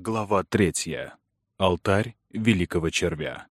Глава третья. Алтарь великого червя.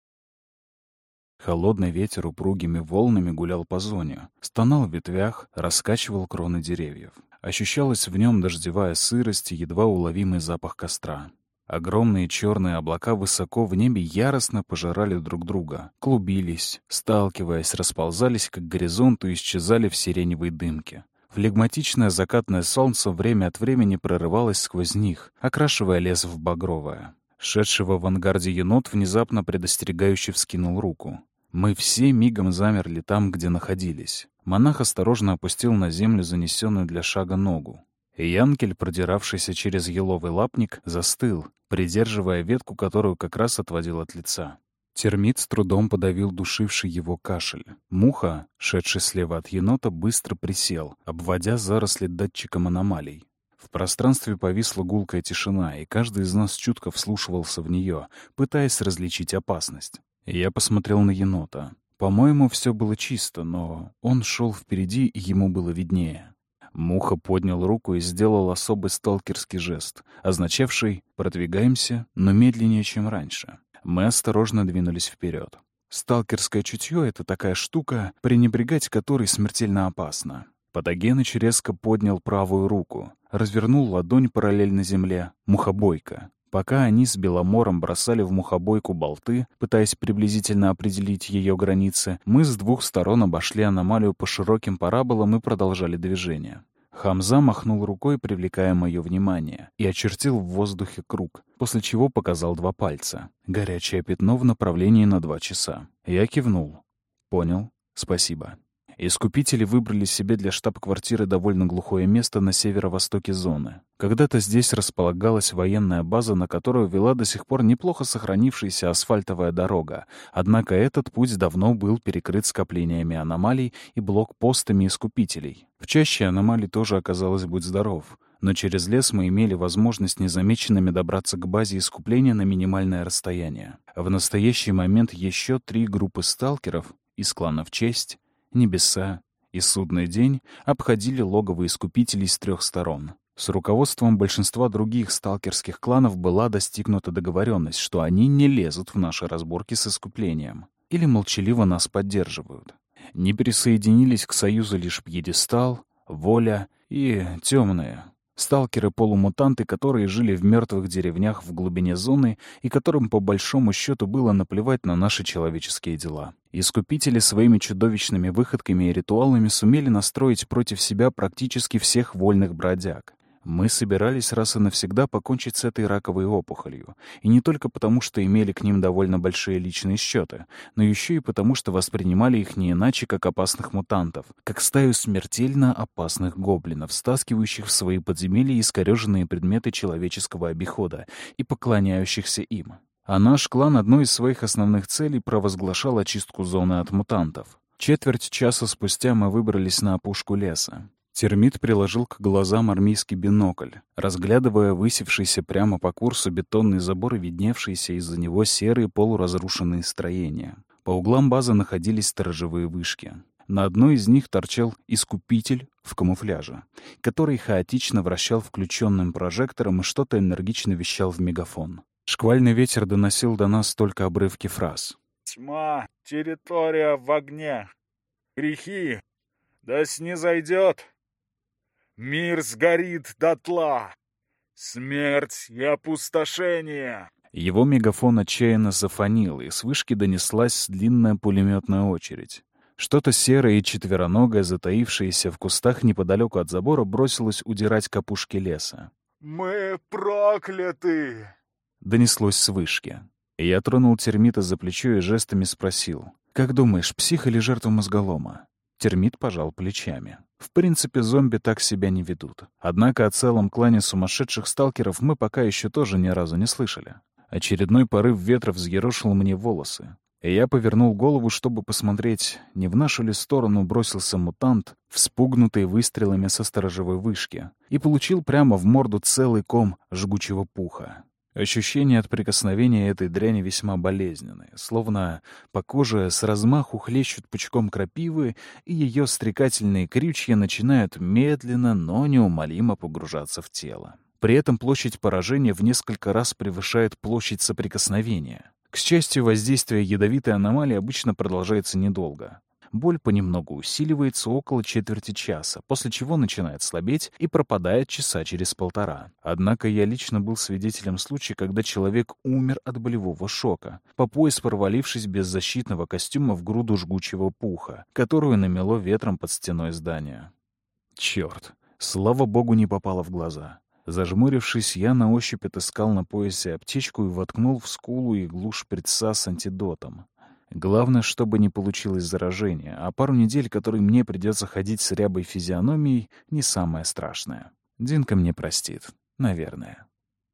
Холодный ветер упругими волнами гулял по зоне, стонал в ветвях, раскачивал кроны деревьев. Ощущалась в нем дождевая сырость и едва уловимый запах костра. Огромные черные облака высоко в небе яростно пожирали друг друга, клубились, сталкиваясь, расползались к горизонту и исчезали в сиреневой дымке. Флегматичное закатное солнце время от времени прорывалось сквозь них, окрашивая лес в багровое. Шедший в авангарде енот внезапно предостерегающе вскинул руку. Мы все мигом замерли там, где находились. Монах осторожно опустил на землю занесенную для шага ногу. Янкель, продиравшийся через еловый лапник, застыл, придерживая ветку, которую как раз отводил от лица. Термит с трудом подавил душивший его кашель. Муха, шедший слева от енота, быстро присел, обводя заросли датчиком аномалий. В пространстве повисла гулкая тишина, и каждый из нас чутко вслушивался в нее, пытаясь различить опасность. Я посмотрел на енота. По-моему, все было чисто, но он шел впереди, и ему было виднее. Муха поднял руку и сделал особый сталкерский жест, означавший «продвигаемся, но медленнее, чем раньше». Мы осторожно двинулись вперед. Сталкерское чутье — это такая штука, пренебрегать которой смертельно опасно. Патогеныч резко поднял правую руку, развернул ладонь параллельно земле, мухобойка. Пока они с Беломором бросали в мухобойку болты, пытаясь приблизительно определить ее границы, мы с двух сторон обошли аномалию по широким параболам и продолжали движение. Хамза махнул рукой, привлекая мое внимание, и очертил в воздухе круг, после чего показал два пальца. Горячее пятно в направлении на два часа. Я кивнул. «Понял. Спасибо». Искупители выбрали себе для штаб-квартиры довольно глухое место на северо-востоке зоны. Когда-то здесь располагалась военная база, на которую вела до сих пор неплохо сохранившаяся асфальтовая дорога, однако этот путь давно был перекрыт скоплениями аномалий и блокпостами искупителей. В чаще аномалий тоже оказалось «Будь здоров», но через лес мы имели возможность незамеченными добраться к базе искупления на минимальное расстояние. В настоящий момент еще три группы сталкеров из кланов «Честь», небеса и судный день обходили логово искупителей с трех сторон. С руководством большинства других сталкерских кланов была достигнута договоренность, что они не лезут в наши разборки с искуплением или молчаливо нас поддерживают. Не присоединились к союзу лишь пьедестал, воля и темные, Сталкеры-полумутанты, которые жили в мертвых деревнях в глубине зоны и которым по большому счету было наплевать на наши человеческие дела. Искупители своими чудовищными выходками и ритуалами сумели настроить против себя практически всех вольных бродяг. Мы собирались раз и навсегда покончить с этой раковой опухолью. И не только потому, что имели к ним довольно большие личные счеты, но еще и потому, что воспринимали их не иначе, как опасных мутантов, как стаю смертельно опасных гоблинов, стаскивающих в свои подземелья искореженные предметы человеческого обихода и поклоняющихся им. А наш клан одной из своих основных целей провозглашал очистку зоны от мутантов. Четверть часа спустя мы выбрались на опушку леса. Термит приложил к глазам армейский бинокль, разглядывая высевшийся прямо по курсу бетонный забор и видневшиеся из-за него серые полуразрушенные строения. По углам базы находились сторожевые вышки. На одной из них торчал искупитель в камуфляже, который хаотично вращал включенным прожектором и что-то энергично вещал в мегафон. Шквальный ветер доносил до нас только обрывки фраз. «Тьма, территория в огне, грехи, да снизойдет Мир сгорит дотла! Смерть и опустошение!» Его мегафон отчаянно зафонил, и с вышки донеслась длинная пулеметная очередь. Что-то серое и четвероногое, затаившееся в кустах неподалеку от забора, бросилось удирать к опушке леса. «Мы прокляты!» — донеслось с вышки. Я тронул термита за плечо и жестами спросил. «Как думаешь, псих или жертва мозголома?» Термит пожал плечами. В принципе, зомби так себя не ведут. Однако о целом клане сумасшедших сталкеров мы пока еще тоже ни разу не слышали. Очередной порыв ветра взъерошил мне волосы. И я повернул голову, чтобы посмотреть, не в нашу ли сторону бросился мутант, вспугнутый выстрелами со сторожевой вышки, и получил прямо в морду целый ком жгучего пуха. Ощущения от прикосновения этой дряни весьма болезненные, словно по коже с размаху хлещут пучком крапивы, и ее стрекательные крючья начинают медленно, но неумолимо погружаться в тело. При этом площадь поражения в несколько раз превышает площадь соприкосновения. К счастью, воздействие ядовитой аномалии обычно продолжается недолго. Боль понемногу усиливается около четверти часа, после чего начинает слабеть и пропадает часа через полтора. Однако я лично был свидетелем случая, когда человек умер от болевого шока, по пояс провалившись без защитного костюма в груду жгучего пуха, которую намело ветром под стеной здания. Черт, слава богу, не попало в глаза. Зажмурившись, я на ощупь отыскал на поясе аптечку и воткнул в скулу иглу шприца с антидотом. Главное, чтобы не получилось заражение, а пару недель, которые мне придется ходить с рябой физиономией, не самое страшное. Динка мне простит. Наверное.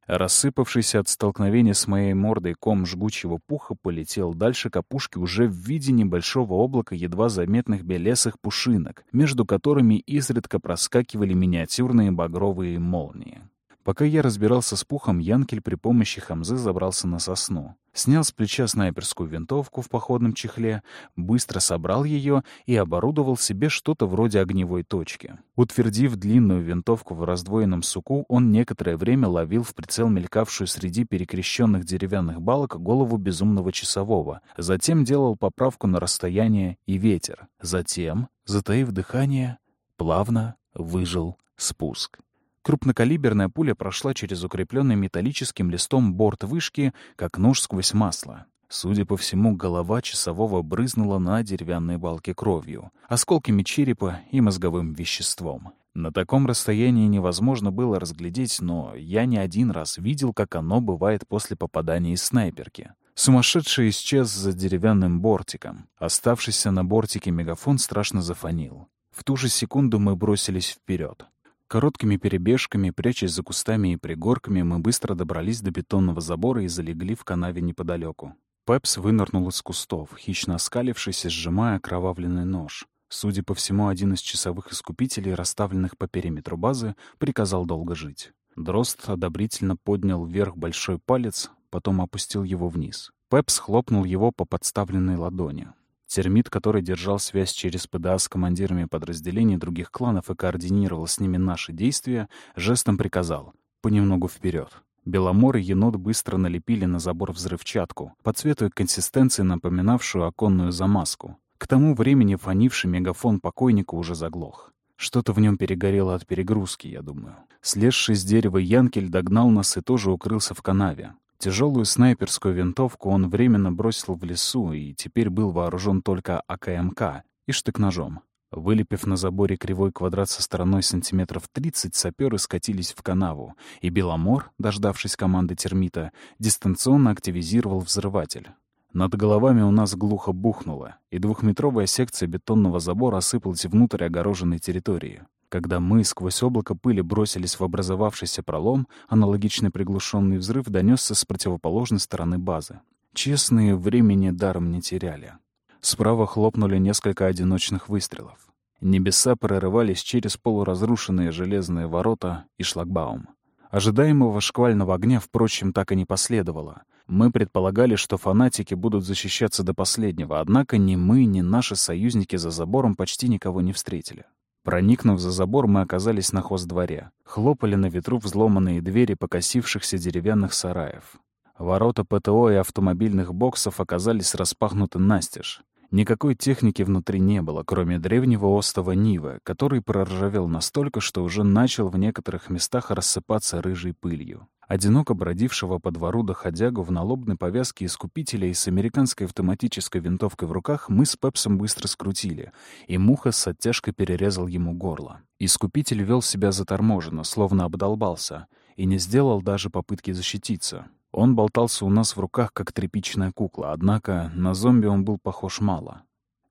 Рассыпавшийся от столкновения с моей мордой ком жгучего пуха полетел дальше к опушке уже в виде небольшого облака едва заметных белесых пушинок, между которыми изредка проскакивали миниатюрные багровые молнии. Пока я разбирался с пухом, Янкель при помощи хамзы забрался на сосну. Снял с плеча снайперскую винтовку в походном чехле, быстро собрал ее и оборудовал себе что-то вроде огневой точки. Утвердив длинную винтовку в раздвоенном суку, он некоторое время ловил в прицел мелькавшую среди перекрещенных деревянных балок голову безумного часового. Затем делал поправку на расстояние и ветер. Затем, затаив дыхание, плавно выжил спуск. Крупнокалиберная пуля прошла через укрепленный металлическим листом борт вышки, как нож сквозь масло. Судя по всему, голова часового брызнула на деревянной балке кровью, осколками черепа и мозговым веществом. На таком расстоянии невозможно было разглядеть, но я не один раз видел, как оно бывает после попадания из снайперки. Сумасшедший исчез за деревянным бортиком. Оставшийся на бортике мегафон страшно зафонил. В ту же секунду мы бросились вперед. Короткими перебежками, прячась за кустами и пригорками, мы быстро добрались до бетонного забора и залегли в канаве неподалеку. Пепс вынырнул из кустов, хищно оскалившись и сжимая окровавленный нож. Судя по всему, один из часовых искупителей, расставленных по периметру базы, приказал долго жить. Дрозд одобрительно поднял вверх большой палец, потом опустил его вниз. Пепс хлопнул его по подставленной ладони. Термит, который держал связь через ПДА с командирами подразделений других кланов и координировал с ними наши действия, жестом приказал «понемногу вперед». Беломор и енот быстро налепили на забор взрывчатку, по цвету и консистенции напоминавшую оконную замазку. К тому времени фонивший мегафон покойника уже заглох. Что-то в нем перегорело от перегрузки, я думаю. Слезший с дерева Янкель догнал нас и тоже укрылся в канаве. Тяжелую снайперскую винтовку он временно бросил в лесу и теперь был вооружен только АКМК и штык-ножом. Вылепив на заборе кривой квадрат со стороной сантиметров 30, саперы скатились в канаву, и Беломор, дождавшись команды термита, дистанционно активизировал взрыватель. Над головами у нас глухо бухнуло, и двухметровая секция бетонного забора осыпалась внутрь огороженной территории. Когда мы сквозь облако пыли бросились в образовавшийся пролом, аналогичный приглушенный взрыв донесся с противоположной стороны базы. Честные времени даром не теряли. Справа хлопнули несколько одиночных выстрелов. Небеса прорывались через полуразрушенные железные ворота и шлагбаум. Ожидаемого шквального огня, впрочем, так и не последовало. Мы предполагали, что фанатики будут защищаться до последнего, однако ни мы, ни наши союзники за забором почти никого не встретили. Проникнув за забор, мы оказались на хоздворе. Хлопали на ветру взломанные двери покосившихся деревянных сараев. Ворота ПТО и автомобильных боксов оказались распахнуты настежь. Никакой техники внутри не было, кроме древнего остова Нивы, который проржавел настолько, что уже начал в некоторых местах рассыпаться рыжей пылью. Одиноко бродившего по двору доходягу в налобной повязке искупителя и с американской автоматической винтовкой в руках мы с Пепсом быстро скрутили, и муха с оттяжкой перерезал ему горло. Искупитель вел себя заторможенно, словно обдолбался, и не сделал даже попытки защититься. Он болтался у нас в руках, как тряпичная кукла, однако на зомби он был похож мало.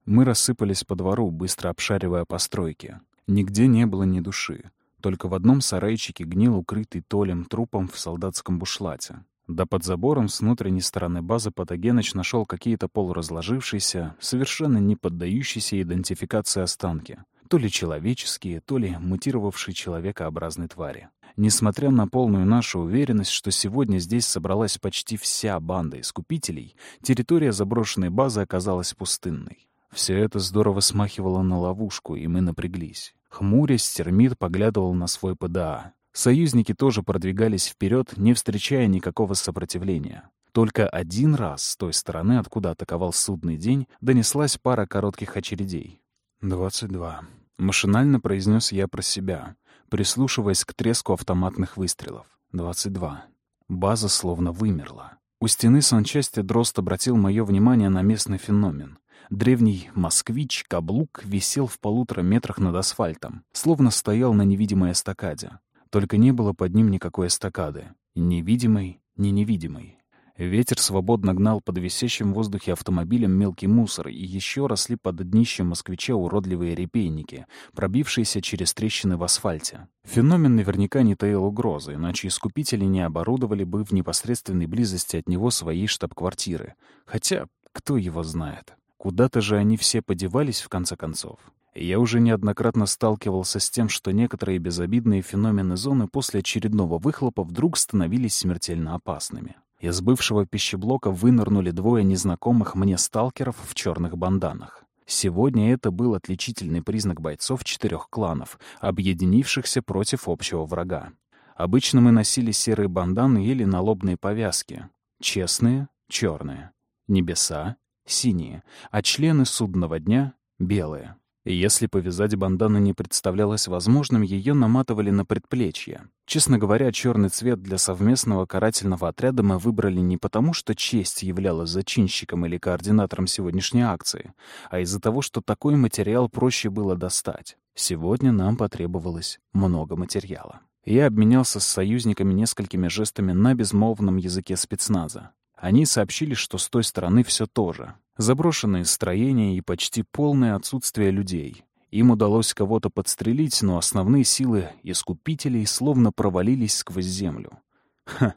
Мы рассыпались по двору, быстро обшаривая постройки. Нигде не было ни души. Только в одном сарайчике гнил укрытый Толем трупом в солдатском бушлате. Да под забором с внутренней стороны базы Патогеныч нашел какие-то полуразложившиеся, совершенно не поддающиеся идентификации останки. То ли человеческие, то ли мутировавшие человекообразной твари. Несмотря на полную нашу уверенность, что сегодня здесь собралась почти вся банда искупителей, территория заброшенной базы оказалась пустынной. Все это здорово смахивало на ловушку, и мы напряглись. Хмурясь, термит поглядывал на свой ПДА. Союзники тоже продвигались вперед, не встречая никакого сопротивления. Только один раз с той стороны, откуда атаковал судный день, донеслась пара коротких очередей. «Двадцать два», — машинально произнес я про себя, прислушиваясь к треску автоматных выстрелов. «Двадцать два». База словно вымерла. У стены санчасти Дрозд обратил мое внимание на местный феномен. Древний «Москвич» каблук висел в полутора метрах над асфальтом, словно стоял на невидимой эстакаде. Только не было под ним никакой эстакады. Ни видимой, ни невидимой. Ветер свободно гнал под висящим в воздухе автомобилем мелкий мусор, и еще росли под днищем москвича уродливые репейники, пробившиеся через трещины в асфальте. Феномен наверняка не таил угрозы, иначе искупители не оборудовали бы в непосредственной близости от него своей штаб-квартиры. Хотя, кто его знает. Куда-то же они все подевались, в конце концов. Я уже неоднократно сталкивался с тем, что некоторые безобидные феномены зоны после очередного выхлопа вдруг становились смертельно опасными. Из бывшего пищеблока вынырнули двое незнакомых мне сталкеров в черных банданах. Сегодня это был отличительный признак бойцов четырех кланов, объединившихся против общего врага. Обычно мы носили серые банданы или налобные повязки. Честные — черные. Небеса — синие. А члены судного дня — белые. Если повязать бандану не представлялось возможным, ее наматывали на предплечье. Честно говоря, черный цвет для совместного карательного отряда мы выбрали не потому, что честь являлась зачинщиком или координатором сегодняшней акции, а из-за того, что такой материал проще было достать. Сегодня нам потребовалось много материала. Я обменялся с союзниками несколькими жестами на безмолвном языке спецназа. Они сообщили, что с той стороны все то же. Заброшенные строения и почти полное отсутствие людей. Им удалось кого-то подстрелить, но основные силы искупителей словно провалились сквозь землю. Ха!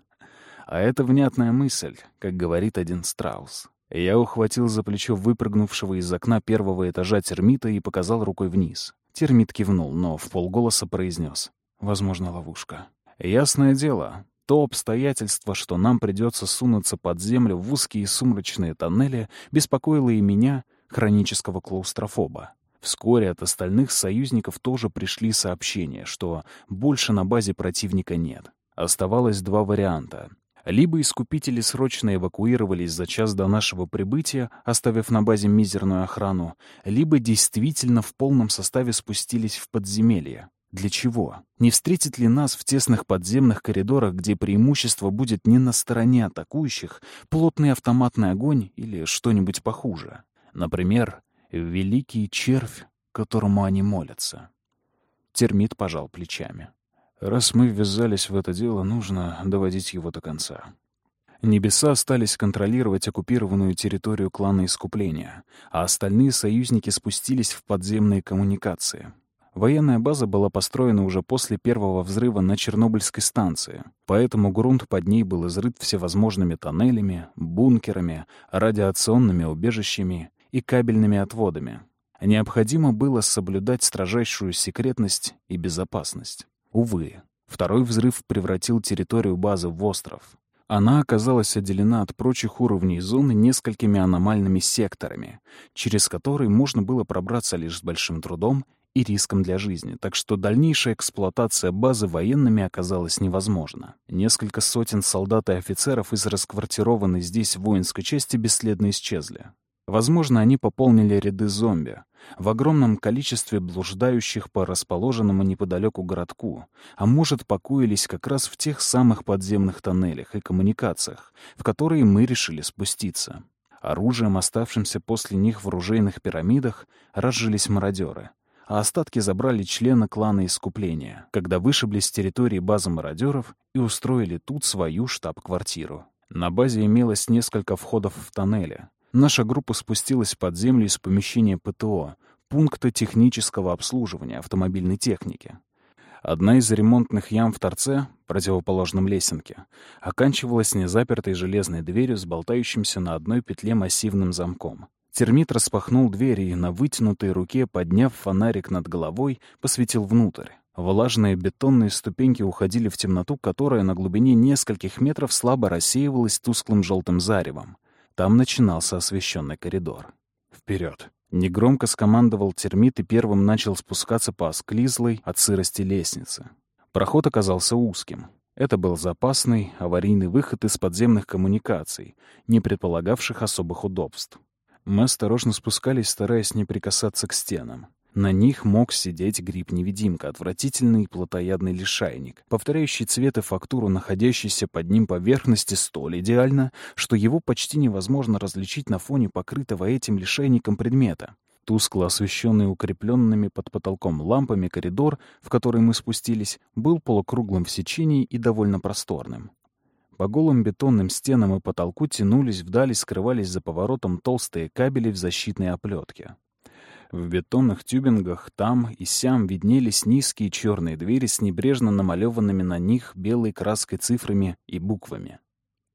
А это внятная мысль, как говорит один страус. Я ухватил за плечо выпрыгнувшего из окна первого этажа термита и показал рукой вниз. Термит кивнул, но в полголоса произнес. «Возможно, ловушка». Ясное дело, то обстоятельство, что нам придется сунуться под землю в узкие сумрачные тоннели, беспокоило и меня, хронического клаустрофоба. Вскоре от остальных союзников тоже пришли сообщения, что больше на базе противника нет. Оставалось два варианта. Либо искупители срочно эвакуировались за час до нашего прибытия, оставив на базе мизерную охрану, либо действительно в полном составе спустились в подземелье. Для чего? Не встретит ли нас в тесных подземных коридорах, где преимущество будет не на стороне атакующих, плотный автоматный огонь или что-нибудь похуже? Например, великий червь, которому они молятся. Термит пожал плечами. Раз мы ввязались в это дело, нужно доводить его до конца. Небеса остались контролировать оккупированную территорию клана Искупления, а остальные союзники спустились в подземные коммуникации — Военная база была построена уже после первого взрыва на Чернобыльской станции, поэтому грунт под ней был изрыт всевозможными тоннелями, бункерами, радиационными убежищами и кабельными отводами. Необходимо было соблюдать строжайшую секретность и безопасность. Увы, второй взрыв превратил территорию базы в остров. Она оказалась отделена от прочих уровней зоны несколькими аномальными секторами, через которые можно было пробраться лишь с большим трудом и риском для жизни, так что дальнейшая эксплуатация базы военными оказалась невозможна. Несколько сотен солдат и офицеров из расквартированной здесь воинской части бесследно исчезли. Возможно, они пополнили ряды зомби, в огромном количестве блуждающих по расположенному неподалеку городку, а может, покоились как раз в тех самых подземных тоннелях и коммуникациях, в которые мы решили спуститься. Оружием, оставшимся после них в оружейных пирамидах, разжились мародеры — а остатки забрали члены клана Искупления, когда вышибли с территории базы мародеров и устроили тут свою штаб-квартиру. На базе имелось несколько входов в тоннели. Наша группа спустилась под землю из помещения ПТО, пункта технического обслуживания автомобильной техники. Одна из ремонтных ям в торце, противоположном лесенке, оканчивалась незапертой железной дверью с болтающимся на одной петле массивным замком. Термит распахнул дверь и на вытянутой руке, подняв фонарик над головой, посветил внутрь. Влажные бетонные ступеньки уходили в темноту, которая на глубине нескольких метров слабо рассеивалась тусклым желтым заревом. Там начинался освещенный коридор. Вперед! Негромко скомандовал термит и первым начал спускаться по осклизлой от сырости лестнице. Проход оказался узким. Это был запасный аварийный выход из подземных коммуникаций, не предполагавших особых удобств. Мы осторожно спускались, стараясь не прикасаться к стенам. На них мог сидеть гриб-невидимка, отвратительный плотоядный лишайник, повторяющий цвет и фактуру находящейся под ним поверхности столь идеально, что его почти невозможно различить на фоне покрытого этим лишайником предмета. Тускло освещенный укрепленными под потолком лампами коридор, в который мы спустились, был полукруглым в сечении и довольно просторным. По голым бетонным стенам и потолку тянулись вдали, скрывались за поворотом толстые кабели в защитной оплетке. В бетонных тюбингах там и сям виднелись низкие черные двери с небрежно намалеванными на них белой краской цифрами и буквами.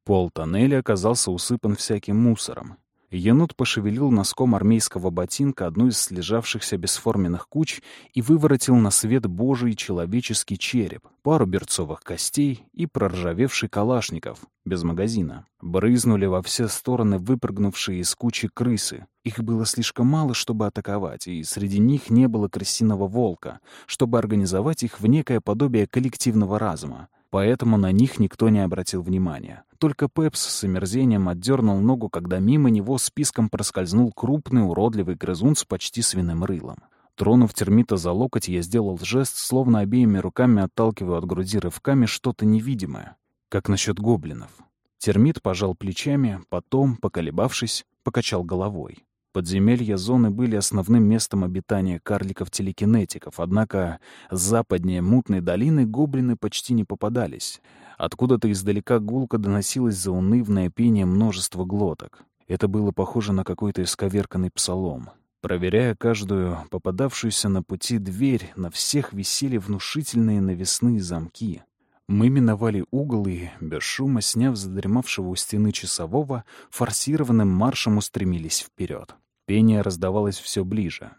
Пол тоннеля оказался усыпан всяким мусором. Енот пошевелил носком армейского ботинка одну из слежавшихся бесформенных куч и выворотил на свет божий человеческий череп, пару берцовых костей и проржавевший калашников, без магазина. Брызнули во все стороны выпрыгнувшие из кучи крысы. Их было слишком мало, чтобы атаковать, и среди них не было крысиного волка, чтобы организовать их в некое подобие коллективного разума. Поэтому на них никто не обратил внимания. Только Пепс с омерзением отдернул ногу, когда мимо него списком проскользнул крупный уродливый грызун с почти свиным рылом. Тронув термита за локоть, я сделал жест, словно обеими руками отталкиваю от груди рывками что-то невидимое. Как насчет гоблинов. Термит пожал плечами, потом, поколебавшись, покачал головой. Подземелья зоны были основным местом обитания карликов-телекинетиков, однако западнее мутной долины гоблины почти не попадались. Откуда-то издалека гулко доносилось заунывное пение множества глоток. Это было похоже на какой-то исковерканный псалом. Проверяя каждую попадавшуюся на пути дверь, на всех висели внушительные навесные замки. Мы миновали угол и, без шума сняв задремавшего у стены часового, форсированным маршем устремились вперед. Пение раздавалось все ближе.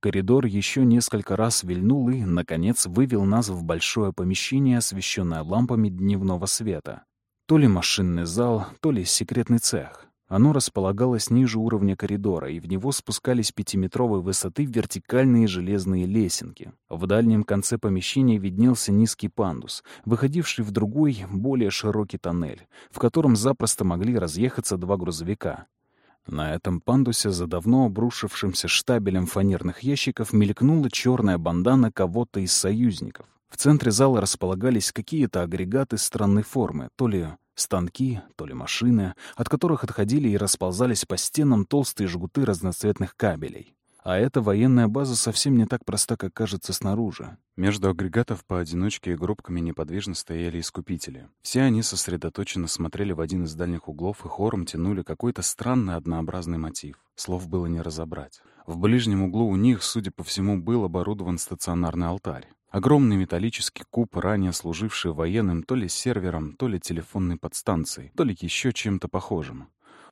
Коридор еще несколько раз вильнул и, наконец, вывел нас в большое помещение, освещенное лампами дневного света. То ли машинный зал, то ли секретный цех. Оно располагалось ниже уровня коридора, и в него спускались пятиметровой высоты вертикальные железные лесенки. В дальнем конце помещения виднелся низкий пандус, выходивший в другой, более широкий тоннель, в котором запросто могли разъехаться два грузовика. На этом пандусе за давно обрушившимся штабелем фанерных ящиков мелькнула черная бандана кого-то из союзников. В центре зала располагались какие-то агрегаты странной формы, то ли станки, то ли машины, от которых отходили и расползались по стенам толстые жгуты разноцветных кабелей. А эта военная база совсем не так проста, как кажется снаружи. Между агрегатов поодиночке и группками неподвижно стояли искупители. Все они сосредоточенно смотрели в один из дальних углов и хором тянули какой-то странный однообразный мотив. Слов было не разобрать. В ближнем углу у них, судя по всему, был оборудован стационарный алтарь. Огромный металлический куб, ранее служивший военным то ли сервером, то ли телефонной подстанцией, то ли еще чем-то похожим.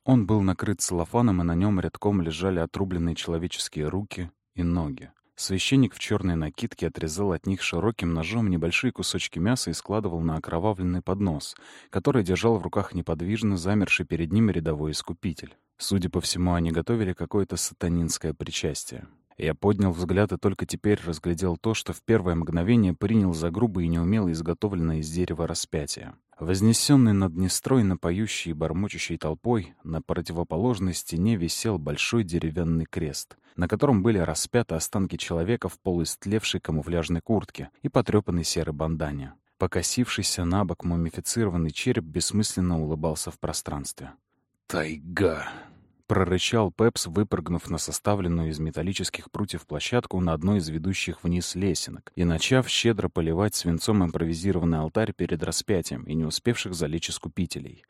Он был накрыт целлофаном, и на нем рядком лежали отрубленные человеческие руки и ноги. Священник в черной накидке отрезал от них широким ножом небольшие кусочки мяса и складывал на окровавленный поднос, который держал в руках неподвижно замерший перед ним рядовой искупитель. Судя по всему, они готовили какое-то сатанинское причастие. Я поднял взгляд и только теперь разглядел то, что в первое мгновение принял за грубо и неумело изготовленное из дерева распятие. Вознесенный над нестройно поющей и бормочущей толпой, на противоположной стене висел большой деревянный крест, на котором были распяты останки человека в полуистлевшей камуфляжной куртке и потрепанной серой бандане. Покосившийся на бок мумифицированный череп бессмысленно улыбался в пространстве. «Тайга!» — прорычал Пепс, выпрыгнув на составленную из металлических прутьев площадку на одной из ведущих вниз лесенок и начав щедро поливать свинцом импровизированный алтарь перед распятием и не успевших залечь искупителей.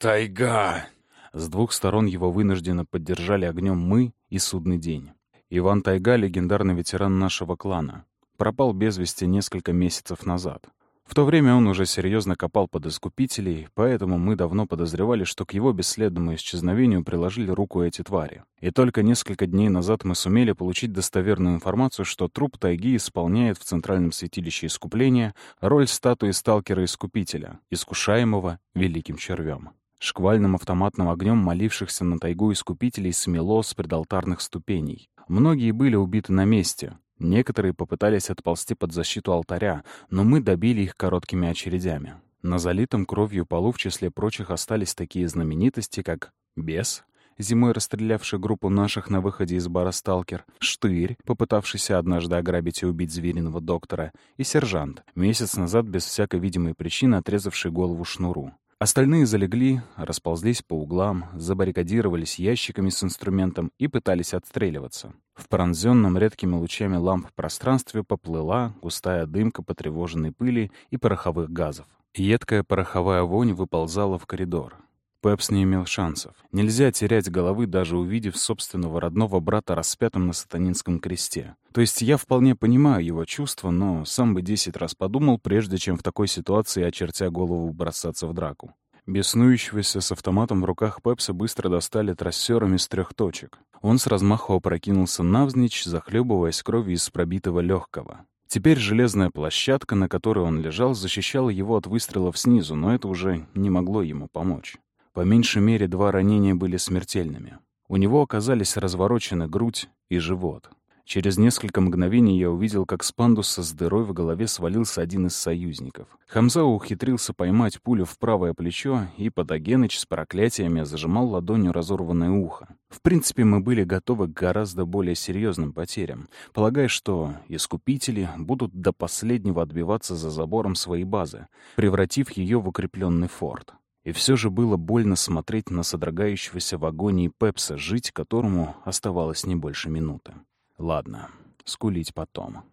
«Тайга!» С двух сторон его вынужденно поддержали огнем мы и судный день. Иван Тайга — легендарный ветеран нашего клана. Пропал без вести несколько месяцев назад. В то время он уже серьезно копал под искупителей, поэтому мы давно подозревали, что к его бесследному исчезновению приложили руку эти твари. И только несколько дней назад мы сумели получить достоверную информацию, что труп тайги исполняет в Центральном святилище искупления роль статуи сталкера-искупителя, искушаемого великим червем. Шквальным автоматным огнем молившихся на тайгу искупителей смело с предалтарных ступеней. Многие были убиты на месте, Некоторые попытались отползти под защиту алтаря, но мы добили их короткими очередями. На залитом кровью полу в числе прочих остались такие знаменитости, как «Бес», зимой расстрелявший группу наших на выходе из бара «Сталкер», Штырь, попытавшийся однажды ограбить и убить звериного доктора, и сержант, месяц назад без всякой видимой причины отрезавший голову шнуру. Остальные залегли, расползлись по углам, забаррикадировались ящиками с инструментом и пытались отстреливаться. В пронзенном редкими лучами ламп пространстве поплыла густая дымка потревоженной пыли и пороховых газов. Едкая пороховая вонь выползала в коридор. Пепс не имел шансов. Нельзя терять головы, даже увидев собственного родного брата распятым на сатанинском кресте. То есть я вполне понимаю его чувства, но сам бы десять раз подумал, прежде чем в такой ситуации, очертя голову, бросаться в драку. Беснующегося с автоматом в руках Пепса быстро достали трассерами с трех точек. Он с размаху опрокинулся навзничь, захлебываясь кровью из пробитого легкого. Теперь железная площадка, на которой он лежал, защищала его от выстрелов снизу, но это уже не могло ему помочь. По меньшей мере два ранения были смертельными. У него оказались разворочены грудь и живот. Через несколько мгновений я увидел, как с пандуса с дырой в голове свалился один из союзников. Хамза ухитрился поймать пулю в правое плечо, и Патогеныч с проклятиями зажимал ладонью разорванное ухо. В принципе, мы были готовы к гораздо более серьезным потерям, полагая, что искупители будут до последнего отбиваться за забором своей базы, превратив ее в укрепленный форт. И все же было больно смотреть на содрогающегося в агонии Пепса, жить которому оставалось не больше минуты. Ладно, скулить потом.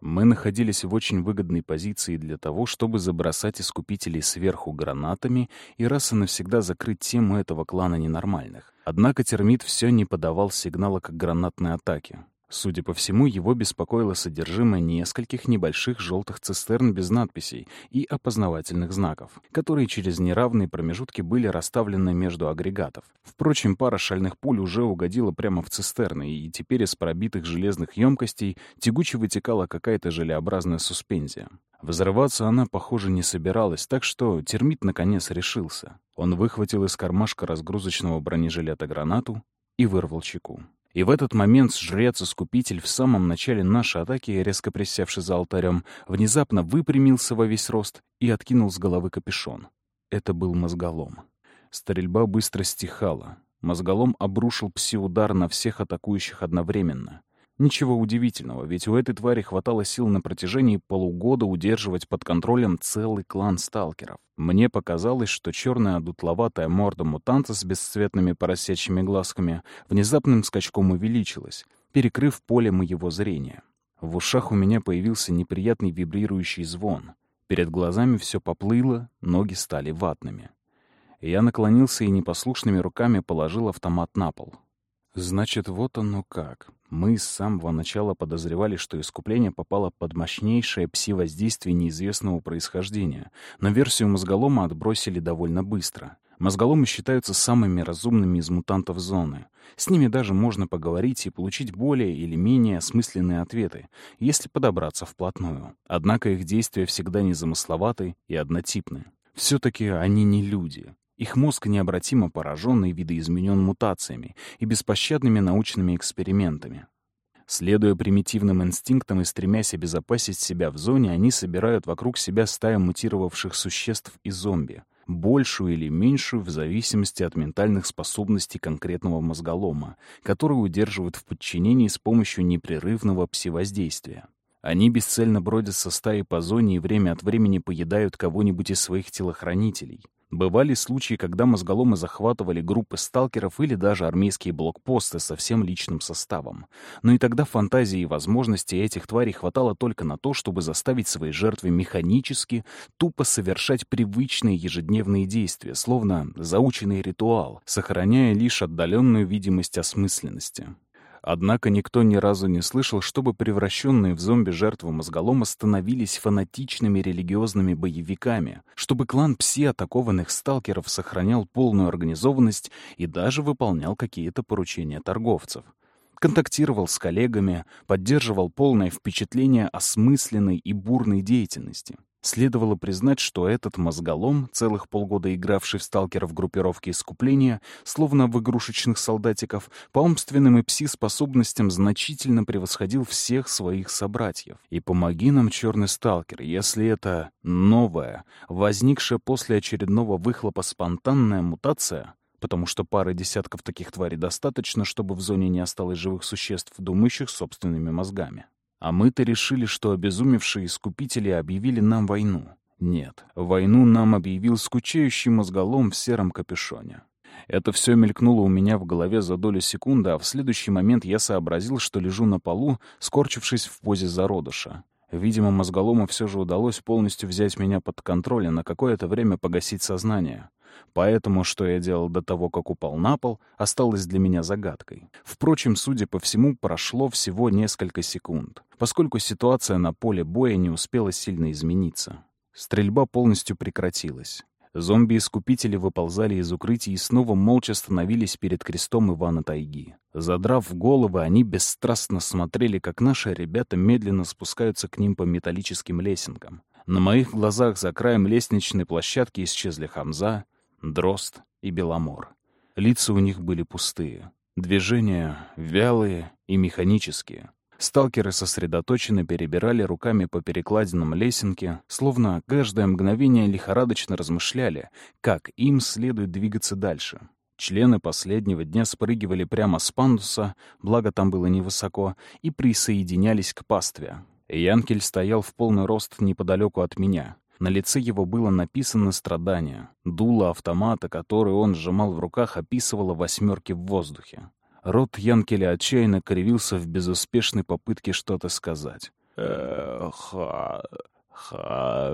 Мы находились в очень выгодной позиции для того, чтобы забросать искупителей сверху гранатами и раз и навсегда закрыть тему этого клана ненормальных. Однако термит все не подавал сигнала к гранатной атаке. Судя по всему, его беспокоило содержимое нескольких небольших желтых цистерн без надписей и опознавательных знаков, которые через неравные промежутки были расставлены между агрегатов. Впрочем, пара шальных пуль уже угодила прямо в цистерны, и теперь из пробитых железных емкостей тягуче вытекала какая-то желеобразная суспензия. Взрываться она, похоже, не собиралась, так что термит наконец решился. Он выхватил из кармашка разгрузочного бронежилета гранату и вырвал чеку. И в этот момент жрец-искупитель в самом начале нашей атаки, резко присевший за алтарем, внезапно выпрямился во весь рост и откинул с головы капюшон. Это был мозголом. Стрельба быстро стихала. Мозголом обрушил пси-удар на всех атакующих одновременно. Ничего удивительного, ведь у этой твари хватало сил на протяжении полугода удерживать под контролем целый клан сталкеров. Мне показалось, что черная дутловатая морда мутанта с бесцветными поросячьими глазками внезапным скачком увеличилась, перекрыв поле моего зрения. В ушах у меня появился неприятный вибрирующий звон. Перед глазами все поплыло, ноги стали ватными. Я наклонился и непослушными руками положил автомат на пол. Значит, вот оно как. Мы с самого начала подозревали, что искупление попало под мощнейшее пси-воздействие неизвестного происхождения, но версию мозголома отбросили довольно быстро. Мозголомы считаются самыми разумными из мутантов зоны. С ними даже можно поговорить и получить более или менее осмысленные ответы, если подобраться вплотную. Однако их действия всегда незамысловаты и однотипны. Все-таки они не люди. Их мозг необратимо поражен и видоизменен мутациями и беспощадными научными экспериментами. Следуя примитивным инстинктам и стремясь обезопасить себя в зоне, они собирают вокруг себя стаю мутировавших существ и зомби, большую или меньшую в зависимости от ментальных способностей конкретного мозголома, которые удерживают в подчинении с помощью непрерывного псевоздействия. Они бесцельно бродят со стаей по зоне и время от времени поедают кого-нибудь из своих телохранителей — Бывали случаи, когда мозголомы захватывали группы сталкеров или даже армейские блокпосты со всем личным составом. Но и тогда фантазии и возможности этих тварей хватало только на то, чтобы заставить свои жертвы механически, тупо совершать привычные ежедневные действия, словно заученный ритуал, сохраняя лишь отдаленную видимость осмысленности. Однако никто ни разу не слышал, чтобы превращенные в зомби жертвы мозголома становились фанатичными религиозными боевиками, чтобы клан пси-атакованных сталкеров сохранял полную организованность и даже выполнял какие-то поручения торговцев. Контактировал с коллегами, поддерживал полное впечатление осмысленной и бурной деятельности. Следовало признать, что этот мозголом, целых полгода игравший в сталкеров группировки искупления, словно в игрушечных солдатиков, по умственным и пси-способностям значительно превосходил всех своих собратьев. И помоги нам, черный сталкер, если это новая, возникшая после очередного выхлопа спонтанная мутация, потому что пары десятков таких тварей достаточно, чтобы в зоне не осталось живых существ, думающих собственными мозгами. А мы-то решили, что обезумевшие искупители объявили нам войну. Нет, войну нам объявил скучающий мозголом в сером капюшоне. Это все мелькнуло у меня в голове за долю секунды, а в следующий момент я сообразил, что лежу на полу, скорчившись в позе зародыша. Видимо, мозголому все же удалось полностью взять меня под контроль и на какое-то время погасить сознание. Поэтому, что я делал до того, как упал на пол, осталось для меня загадкой. Впрочем, судя по всему, прошло всего несколько секунд, поскольку ситуация на поле боя не успела сильно измениться. Стрельба полностью прекратилась. Зомби-искупители выползали из укрытий и снова молча становились перед крестом Ивана Тайги. Задрав головы, они бесстрастно смотрели, как наши ребята медленно спускаются к ним по металлическим лесенкам. На моих глазах за краем лестничной площадки исчезли Хамза, Дрозд и Беломор. Лица у них были пустые. Движения вялые и механические. Сталкеры сосредоточенно перебирали руками по перекладинам лесенки, словно каждое мгновение лихорадочно размышляли, как им следует двигаться дальше. Члены последнего дня спрыгивали прямо с пандуса, благо там было невысоко, и присоединялись к пастве. Янкель стоял в полный рост неподалеку от меня. На лице его было написано страдание. Дуло автомата, который он сжимал в руках, описывало восьмерки в воздухе. Рот Янкеля отчаянно кривился в безуспешной попытке что-то сказать. «Ха... ха...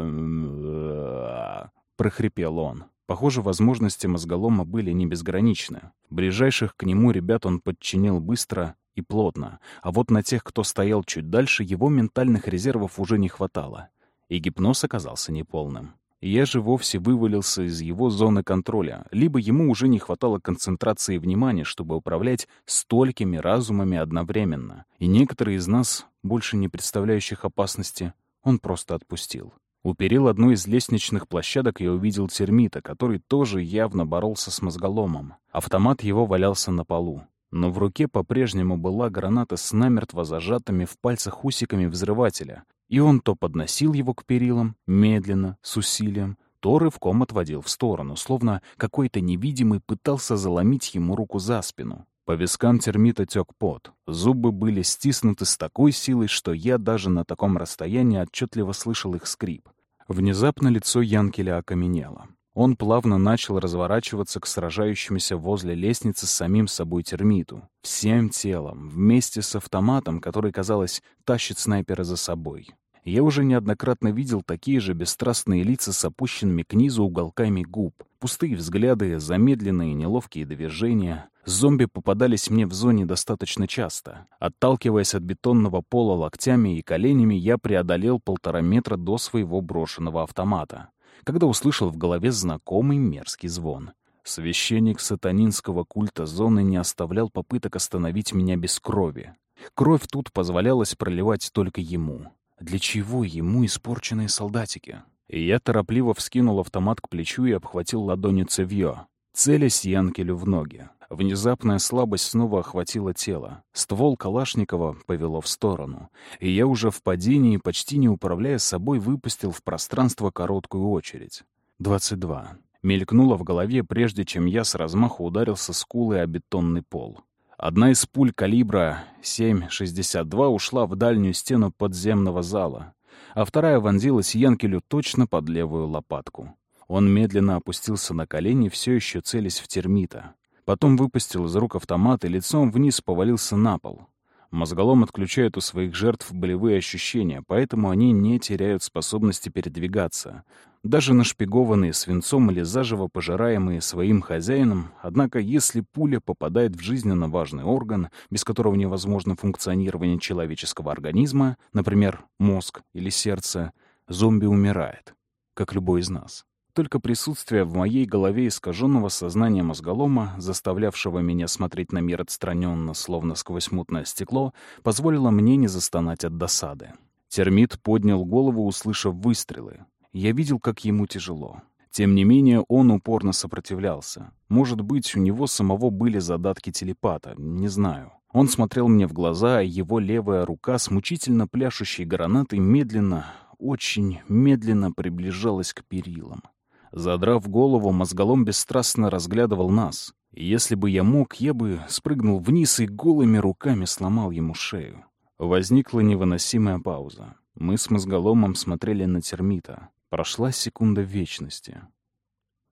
прохрипел он. Похоже, возможности мозголома были не безграничны. Ближайших к нему ребят он подчинил быстро и плотно, а вот на тех, кто стоял чуть дальше, его ментальных резервов уже не хватало и гипноз оказался неполным. Я же вовсе вывалился из его зоны контроля, либо ему уже не хватало концентрации внимания, чтобы управлять столькими разумами одновременно, и некоторые из нас, больше не представляющих опасности, он просто отпустил. У перил одной из лестничных площадок я увидел термита, который тоже явно боролся с мозголомом. Автомат его валялся на полу. Но в руке по-прежнему была граната с намертво зажатыми в пальцах усиками взрывателя, и он то подносил его к перилам, медленно, с усилием, то рывком отводил в сторону, словно какой-то невидимый пытался заломить ему руку за спину. По вискам термита тек пот. Зубы были стиснуты с такой силой, что я даже на таком расстоянии отчетливо слышал их скрип. Внезапно лицо Янкеля окаменело. Он плавно начал разворачиваться к сражающемуся возле лестницы с самим собой термиту. Всем телом, вместе с автоматом, который, казалось, тащит снайпера за собой. Я уже неоднократно видел такие же бесстрастные лица с опущенными к низу уголками губ, пустые взгляды, замедленные неловкие движения. Зомби попадались мне в зоне достаточно часто. Отталкиваясь от бетонного пола локтями и коленями, я преодолел полтора метра до своего брошенного автомата когда услышал в голове знакомый мерзкий звон. Священник сатанинского культа зоны не оставлял попыток остановить меня без крови. Кровь тут позволялась проливать только ему. Для чего ему испорченные солдатики? Я торопливо вскинул автомат к плечу и обхватил ладонью цевьё, целясь Янкелю в ноги. Внезапная слабость снова охватила тело. Ствол Калашникова повело в сторону. И я уже в падении, почти не управляя собой, выпустил в пространство короткую очередь. 22. Мелькнуло в голове, прежде чем я с размаху ударился скулой о бетонный пол. Одна из пуль калибра 7,62 ушла в дальнюю стену подземного зала, а вторая вонзилась Янкелю точно под левую лопатку. Он медленно опустился на колени, все еще целясь в термита. Потом выпустил из рук автомат и лицом вниз повалился на пол. Мозголом отключает у своих жертв болевые ощущения, поэтому они не теряют способности передвигаться. Даже нашпигованные свинцом или заживо пожираемые своим хозяином, однако если пуля попадает в жизненно важный орган, без которого невозможно функционирование человеческого организма, например, мозг или сердце, зомби умирает, как любой из нас. Только присутствие в моей голове искаженного сознания мозголома, заставлявшего меня смотреть на мир отстраненно, словно сквозь мутное стекло, позволило мне не застонать от досады. Термит поднял голову, услышав выстрелы. Я видел, как ему тяжело. Тем не менее, он упорно сопротивлялся. Может быть, у него самого были задатки телепата, не знаю. Он смотрел мне в глаза, а его левая рука с мучительно пляшущей гранатой медленно, очень медленно приближалась к перилам. Задрав голову, мозголом бесстрастно разглядывал нас. Если бы я мог, я бы спрыгнул вниз и голыми руками сломал ему шею. Возникла невыносимая пауза. Мы с мозголомом смотрели на термита. Прошла секунда вечности.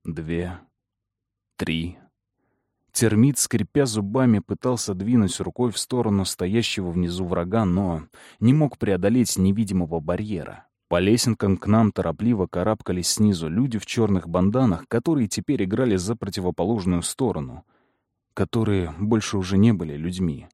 Две. Три. Термит, скрипя зубами, пытался двинуть рукой в сторону стоящего внизу врага, но не мог преодолеть невидимого барьера. По лесенкам к нам торопливо карабкались снизу люди в черных банданах, которые теперь играли за противоположную сторону, которые больше уже не были людьми.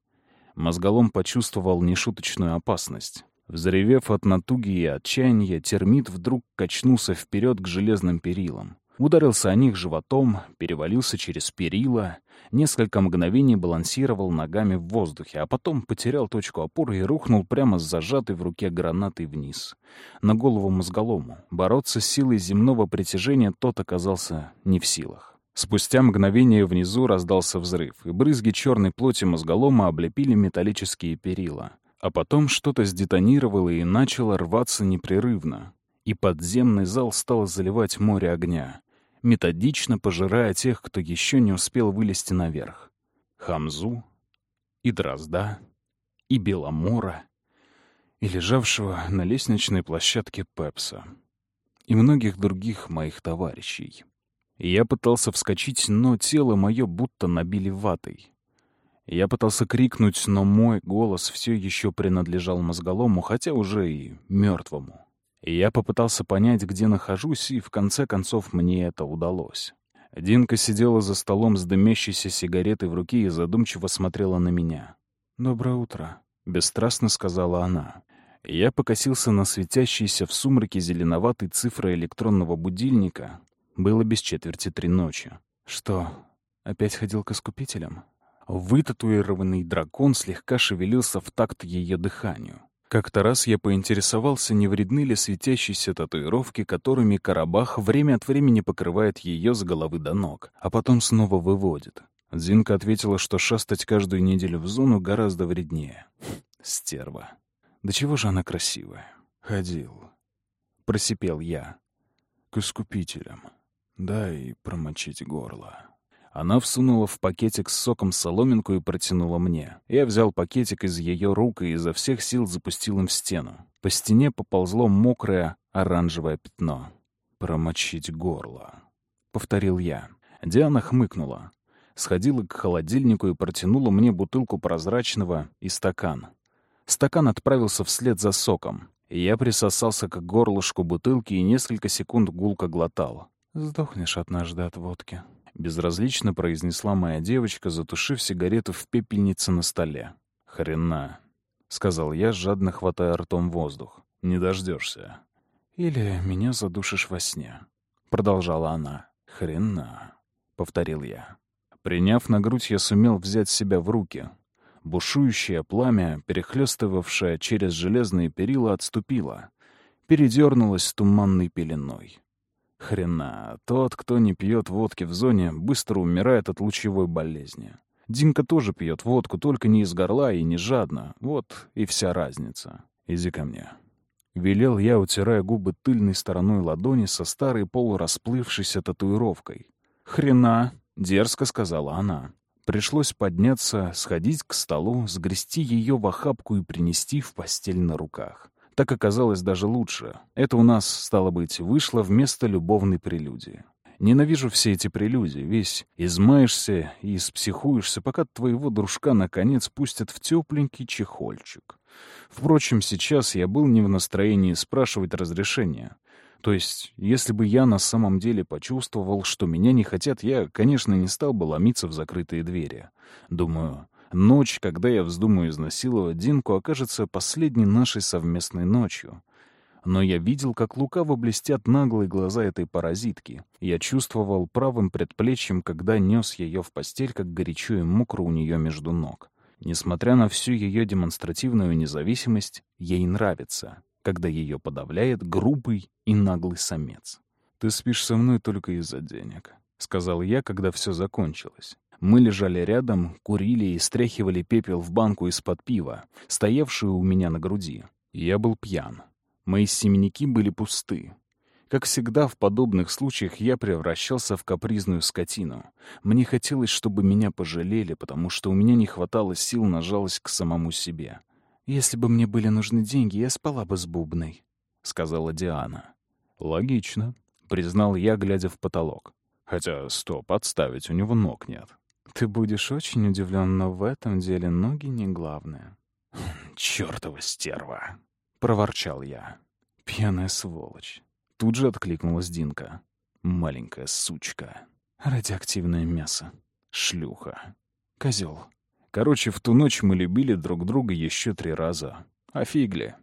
Мозголом почувствовал нешуточную опасность. Взревев от натуги и отчаяния, термит вдруг качнулся вперед к железным перилам. Ударился о них животом, перевалился через перила, несколько мгновений балансировал ногами в воздухе, а потом потерял точку опоры и рухнул прямо с зажатой в руке гранатой вниз. На голову мозголому. Бороться с силой земного притяжения тот оказался не в силах. Спустя мгновение внизу раздался взрыв, и брызги черной плоти мозголома облепили металлические перила. А потом что-то сдетонировало и начало рваться непрерывно. И подземный зал стал заливать море огня, методично пожирая тех, кто еще не успел вылезти наверх. Хамзу, и Дрозда, и Беломора, и лежавшего на лестничной площадке Пепса, и многих других моих товарищей. Я пытался вскочить, но тело мое будто набили ватой. Я пытался крикнуть, но мой голос все еще принадлежал мозголому, хотя уже и мертвому. Я попытался понять, где нахожусь, и в конце концов мне это удалось. Динка сидела за столом с дымящейся сигаретой в руке и задумчиво смотрела на меня. «Доброе утро», — бесстрастно сказала она. Я покосился на светящиеся в сумраке зеленоватой цифры электронного будильника. Было без четверти три ночи. «Что, опять ходил к искупителям?» Вытатуированный дракон слегка шевелился в такт ее дыханию. Как-то раз я поинтересовался, не вредны ли светящиеся татуировки, которыми Карабах время от времени покрывает ее с головы до ног, а потом снова выводит. Зинка ответила, что шастать каждую неделю в зону гораздо вреднее. Стерва. Да чего же она красивая. Ходил. Просипел я. К искупителям. Дай промочить горло. Она всунула в пакетик с соком соломинку и протянула мне. Я взял пакетик из ее рук и изо всех сил запустил им в стену. По стене поползло мокрое оранжевое пятно. «Промочить горло», — повторил я. Диана хмыкнула. Сходила к холодильнику и протянула мне бутылку прозрачного и стакан. Стакан отправился вслед за соком. Я присосался к горлышку бутылки и несколько секунд гулко глотал. «Сдохнешь от нажды от водки», — безразлично произнесла моя девочка, затушив сигарету в пепельнице на столе. «Хрена», — сказал я, жадно хватая ртом воздух. «Не дождешься». «Или меня задушишь во сне», — продолжала она. «Хрена», — повторил я. Приняв на грудь, я сумел взять себя в руки. Бушующее пламя, перехлёстывавшее через железные перила, отступило. Передернулось туманной пеленой. Хрена, тот, кто не пьет водки в зоне, быстро умирает от лучевой болезни. Димка тоже пьет водку, только не из горла и не жадно. Вот и вся разница. Иди ко мне. Велел я, утирая губы тыльной стороной ладони со старой полурасплывшейся татуировкой. «Хрена!» — дерзко сказала она. Пришлось подняться, сходить к столу, сгрести ее в охапку и принести в постель на руках. Так оказалось даже лучше. Это у нас, стало быть, вышло вместо любовной прелюдии. Ненавижу все эти прелюдии, весь измаешься и спсихуешься, пока твоего дружка наконец пустят в тепленький чехольчик. Впрочем, сейчас я был не в настроении спрашивать разрешения. То есть, если бы я на самом деле почувствовал, что меня не хотят, я, конечно, не стал бы ломиться в закрытые двери. Думаю, Ночь, когда я вздумаю изнасиловать Динку, окажется последней нашей совместной ночью. Но я видел, как лукаво блестят наглые глаза этой паразитки. Я чувствовал правым предплечьем, когда нес ее в постель, как горячо и мокро у нее между ног. Несмотря на всю ее демонстративную независимость, ей нравится. когда ее подавляет грубый и наглый самец. «Ты спишь со мной только из-за денег», — сказал я, когда все закончилось. Мы лежали рядом, курили и стряхивали пепел в банку из-под пива, стоявшую у меня на груди. Я был пьян. Мои семенники были пусты. Как всегда, в подобных случаях я превращался в капризную скотину. Мне хотелось, чтобы меня пожалели, потому что у меня не хватало сил на жалость к самому себе. «Если бы мне были нужны деньги, я спала бы с бубной», — сказала Диана. «Логично», — признал я, глядя в потолок. «Хотя, стоп, отставить, у него ног нет». «Ты будешь очень удивлен, но в этом деле ноги не главное». «Чёртова стерва!» — проворчал я. «Пьяная сволочь». Тут же откликнулась Динка. Маленькая сучка. Радиоактивное мясо. Шлюха. Козел. Короче, в ту ночь мы любили друг друга еще три раза. А фигли.